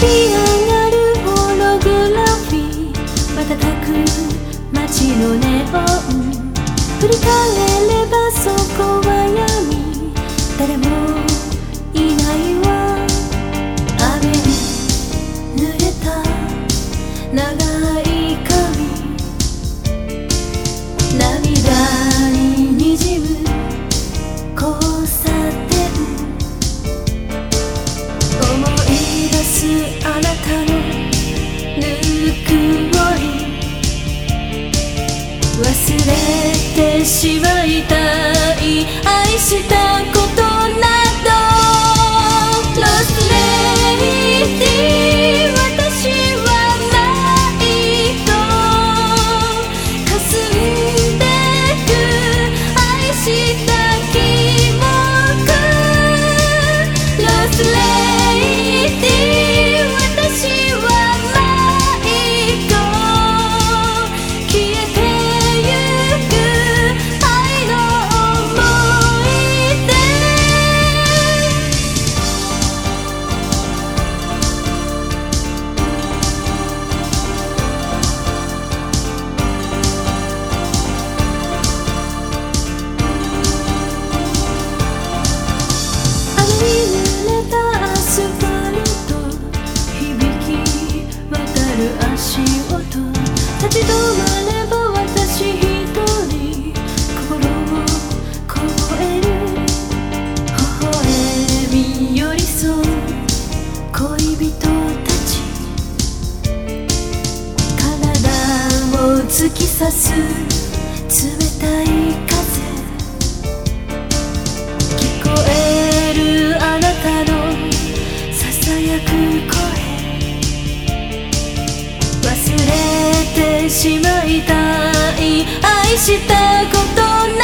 び上がるホログラフィー。瞬く街のネオン。振り返ればそこは闇。誰もいないわ。雨に濡れた長いしまいたる足音立ち止まれば私一人心を凍える微笑み寄り添う。恋人たち体を突き刺す冷たいしまいたい。愛したこと